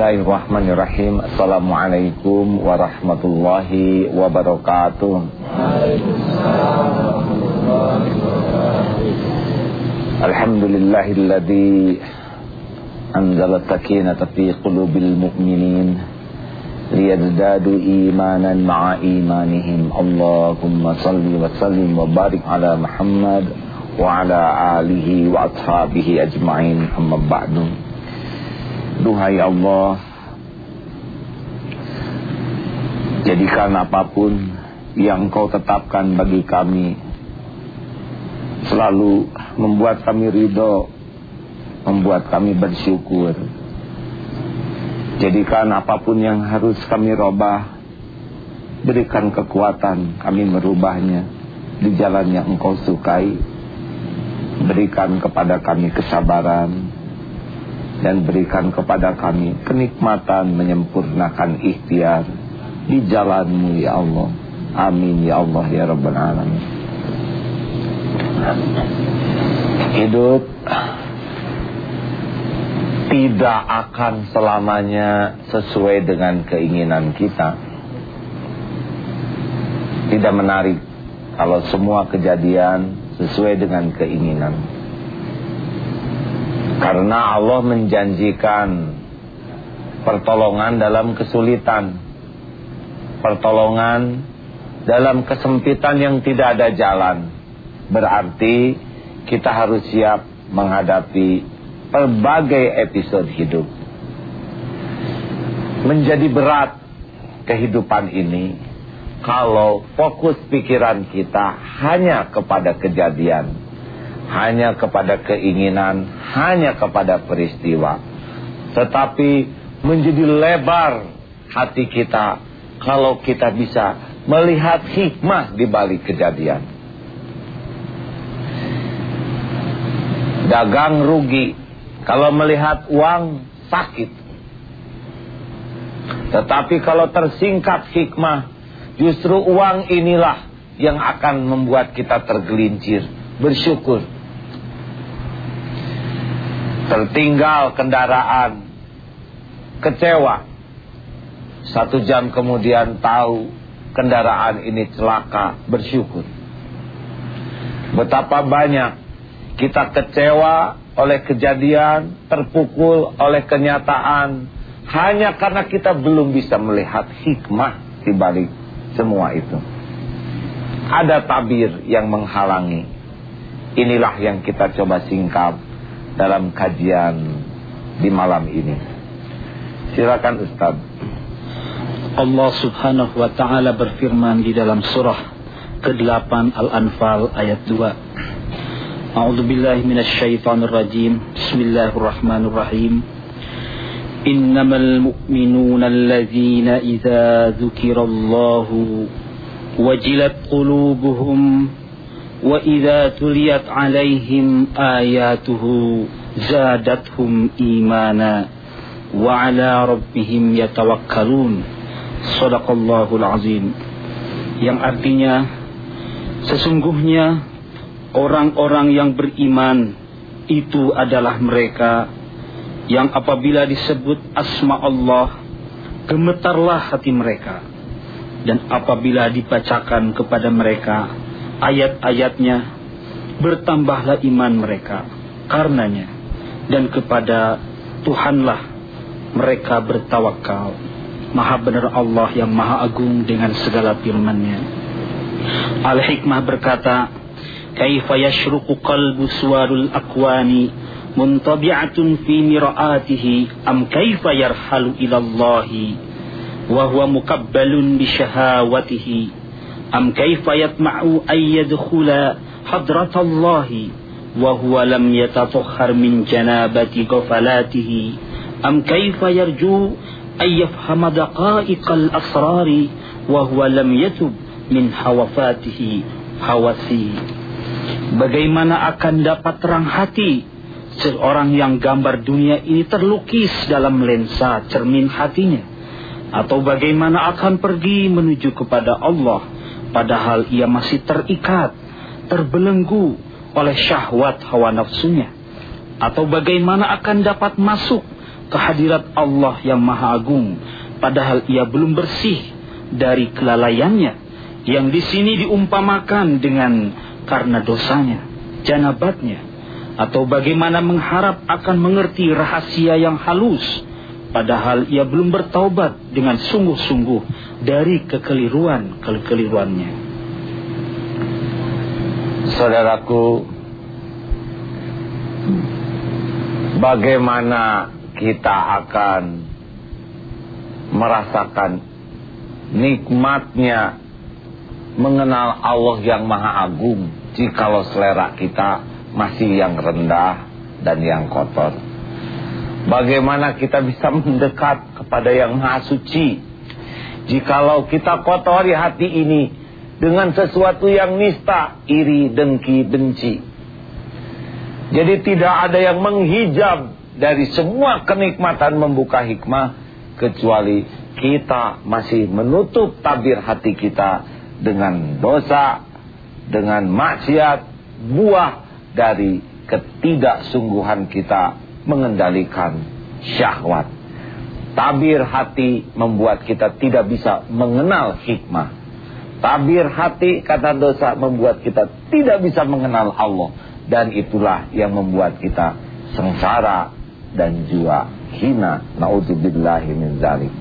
Bismillahirrahmanirrahim. Assalamualaikum warahmatullahi wabarakatuh. Alhamdulillahilladzi Anzala sakinata fi qulubil mu'minin Liyazdadu imanan ma'a imanihim. Allahumma salli wa sallim wa barik ala Muhammad Wa ala alihi wa ashabihi ajma'in. Amma ba'du Duhai Allah. Jadikan apa pun yang kau tetapkan bagi kami Selalu membuat kami ridho Membuat kami bersyukur. Jadikan apa pun yang harus kami robah Berikan kekuatan kami merubahnya Di jalan yang engkau sukai. Berikan kepada kami kesabaran dan berikan kepada kami kenikmatan menyempurnakan ikhtiar di jalanmu ya Allah. Amin ya Allah ya Rabbal Alamin. Hidup tidak akan selamanya sesuai dengan keinginan kita. Tidak menarik kalau semua kejadian sesuai dengan keinginan karena Allah menjanjikan pertolongan dalam kesulitan. Pertolongan dalam kesempitan yang tidak ada jalan. Berarti kita harus siap menghadapi berbagai episode hidup. Menjadi berat kehidupan ini kalau fokus pikiran kita hanya kepada kejadian hanya kepada keinginan, hanya kepada peristiwa. Tetapi menjadi lebar hati kita kalau kita bisa melihat hikmah di balik kejadian. Dagang rugi, kalau melihat uang sakit. Tetapi kalau tersingkat hikmah, justru uang inilah yang akan membuat kita tergelincir, bersyukur tertinggal kendaraan, kecewa. Satu jam kemudian tahu kendaraan ini celaka, bersyukur. Betapa banyak kita kecewa oleh kejadian, terpukul oleh kenyataan, hanya karena kita belum bisa melihat hikmah di balik semua itu. Ada tabir yang menghalangi. Inilah yang kita coba singkap dalam kajian di malam ini. Silakan Ustaz. Allah Subhanahu wa taala berfirman di dalam surah ke-8 Al-Anfal ayat 2. A'udzu billahi minasyaitonir rajim. Bismillahirrahmanirrahim. Innamal mu'minuna alladzina idza dzukirallahu wajilat qulubuhum wa idza tuliyat alaihim ayatuhu zadatuhum imana wa ala rabbihim yatawakkalun. Sadaqallahu alazim yang artinya sesungguhnya orang-orang yang beriman itu adalah mereka yang apabila disebut asma Allah gemetarlah hati mereka. Dan apabila dibacakan kepada mereka ayat-ayatnya bertambahlah iman mereka karenanya dan kepada Tuhanlah mereka bertawakal. Maha benar Allah yang maha agung dengan segala firman-Nya. Al-Hikmah berkata kaifa yashruqu qalbu suwarul akwani muntabi'atun fi mira'atihi am kaifa yarhalu ila Allah wa huwa mukabbalun bi syahawatihi أم كيف يطمع أن يدخل حضرة الله وهو لم يتطهر من جنابة غفلاته أم كيف يرجو أن يفهم دقائق الأسرار وهو لم يتب من حوفاته hawasi Bagaimana akan dapat terang hati seorang yang gambar dunia ini terlukis dalam lensa cermin hatinya atau bagaimana akan pergi menuju kepada Allah padahal ia masih terikat, terbelenggu oleh syahwat hawa nafsunya? Atau bagaimana akan dapat masuk kehadirat Allah yang Maha Agung, padahal ia belum bersih dari kelalaiannya, yang di sini diumpamakan dengan karena dosanya, janabatnya, atau bagaimana mengharap akan mengerti rahasia yang halus, padahal ia belum bertaubat dengan sungguh-sungguh dari kekeliruan-kekeliruannya. Saudaraku, bagaimana kita akan merasakan nikmatnya mengenal Allah yang maha agung jikalau selera kita masih yang rendah dan yang kotor. Bagaimana kita bisa mendekat kepada yang maha suci jikalau kita kotori hati ini dengan sesuatu yang nista, iri, dengki, benci. Jadi tidak ada yang menghijab dari semua kenikmatan membuka hikmah kecuali kita masih menutup tabir hati kita dengan dosa, dengan maksiat, buah dari ketidaksungguhan kita mengendalikan syahwat. Tabir hati membuat kita tidak bisa mengenal hikmah. Tabir hati kata dosa membuat kita tidak bisa mengenal Allah dan itulah yang membuat kita sengsara dan juga hina naudzubillahi min zalik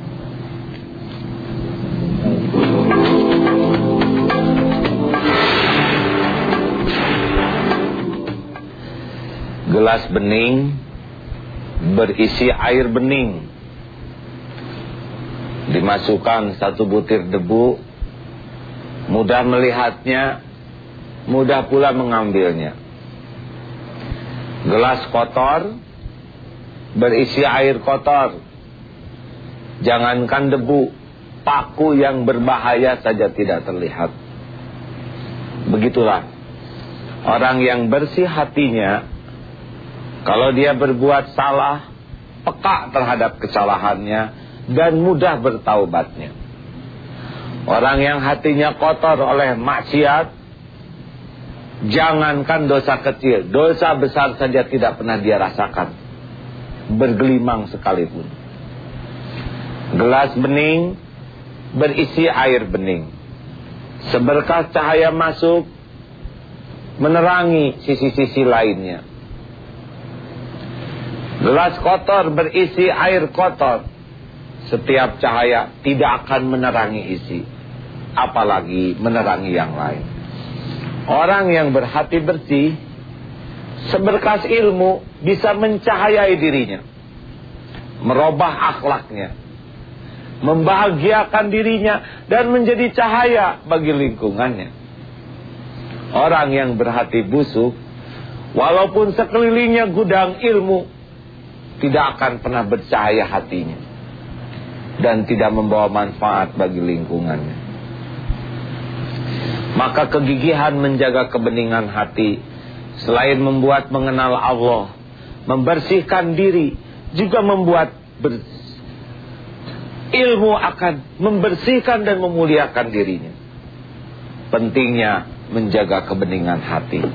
gelas bening berisi air bening. Dimasukkan satu butir debu. Mudah melihatnya mudah pula mengambilnya. Gelas kotor berisi air kotor. Jangankan debu paku yang berbahaya saja tidak terlihat. Begitulah. Orang yang bersih hatinya kalau dia berbuat salah peka terhadap kesalahannya dan mudah bertaubatnya orang yang hatinya kotor oleh maksiat Jangankan dosa kecil, dosa besar saja tidak pernah dia rasakan. Bergelimang sekalipun. Gelas bening berisi air bening. Seberkas cahaya masuk menerangi sisi-sisi lainnya. Gelas kotor berisi air kotor. Setiap cahaya tidak akan menerangi isi. Apalagi menerangi yang lain. Orang yang berhati bersih seberkas ilmu bisa mencahayai dirinya. Merubah akhlaknya. Membahagiakan dirinya dan menjadi cahaya bagi lingkungannya. Orang yang berhati busuk walaupun sekelilingnya gudang ilmu tidak akan pernah bercahaya hatinya dan tidak membawa manfaat bagi lingkungannya. Maka kegigihan menjaga kebeningan hati selain membuat mengenal Allah, membersihkan diri, juga membuat ber... ilmu akan membersihkan dan memuliakan dirinya. Pentingnya menjaga kebeningan hati.